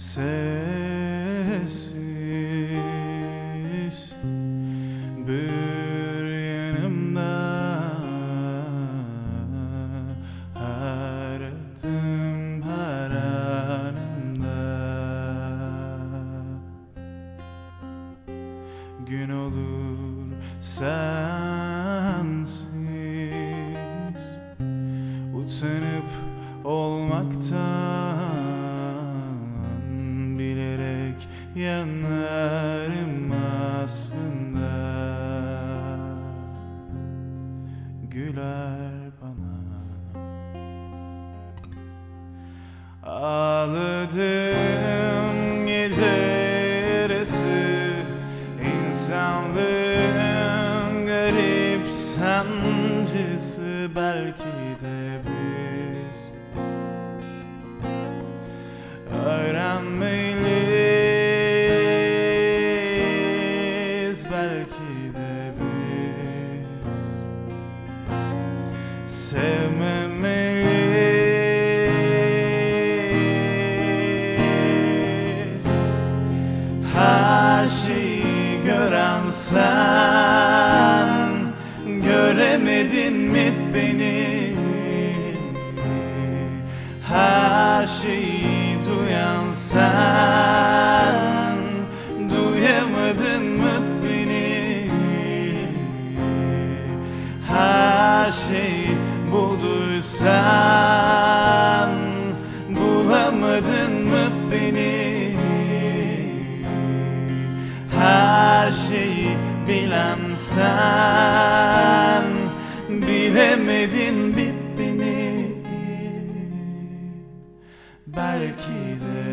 Sessiz. Bir yanımda Her adım her anımda. Gün olur sensiz. Utanıp olmaktan Güler bana. Ağladım gece yarısı İnsanlığın garip sancısı Belki de biz. Öğrenmeliyiz sen Göremedin mi beni? Her şeyi duyan sen Duyamadın mı beni? Her şeyi bulduysan bilen sen Bilemedin mi beni Belki de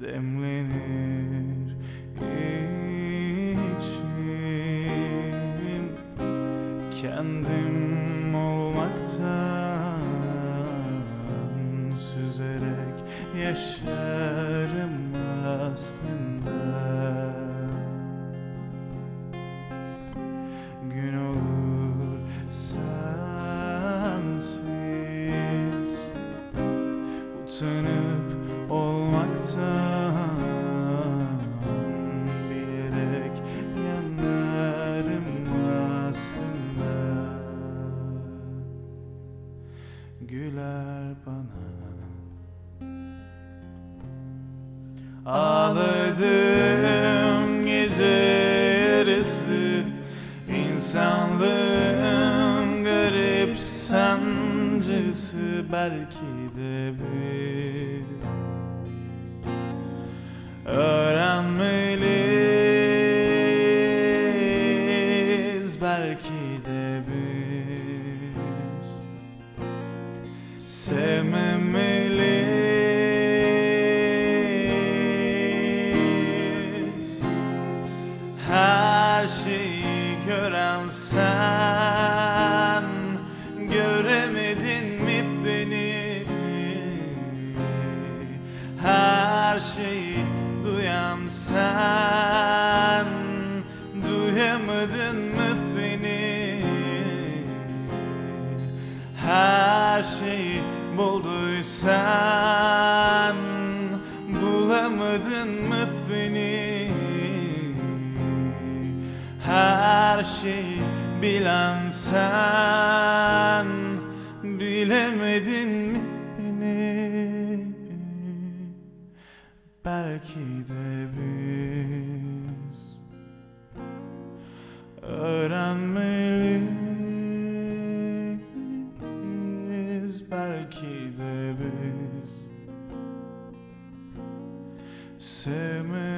Demlenir içim. Kendim olmaktan Süzerek yaşarım aslında Ağladım gece yarısı İnsanlığın garip sancısı Belki de biz. Öğrenmeliyiz Belki de biz. Sevmemeliyiz gören sen Göremedin mi beni? Her şeyi duyan sen Duyamadın mı beni? Her şeyi bulduysan Bulamadın mı beni Her bilen sen Bilemedin mi beni? Belki de biz Öğrenmeliyiz. Belki de biz Sevmem